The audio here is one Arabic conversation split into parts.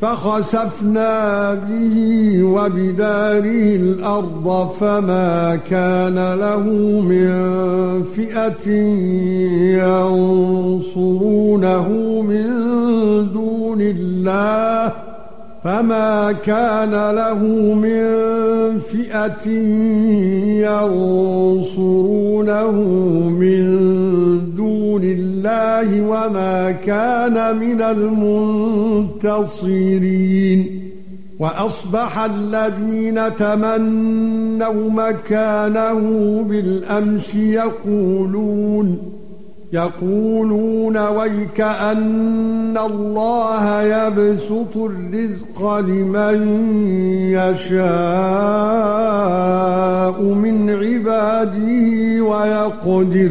فخسفنا به وبداره الأرض فما كان له من فئة ينصرونه من دون الله فما كان له من فئة ينصرونه من دون الله وما كان من المنتصرين وأصبح الذين تمنوا مكانه بالأمس يقولون يقولون ويك أن الله يبسط الرزق لمن يشاء من عباده ويقدر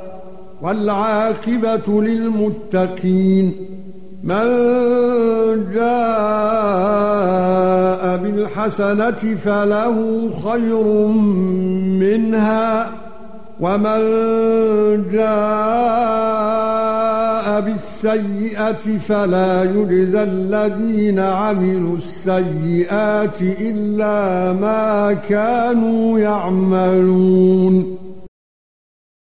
وَالْعَاقِبَةُ لِلْمُتَّقِينَ مَنْ جَاءَ بِالْحَسَنَةِ فَلَهُ خَيْرٌ مِنْهَا وَمَنْ جَاءَ بِالسَّيِّئَةِ فَلَا يُجْزَى الَّذِينَ عَمِلُوا السَّيِّئَاتِ إِلَّا مَا كَانُوا يَعْمَلُونَ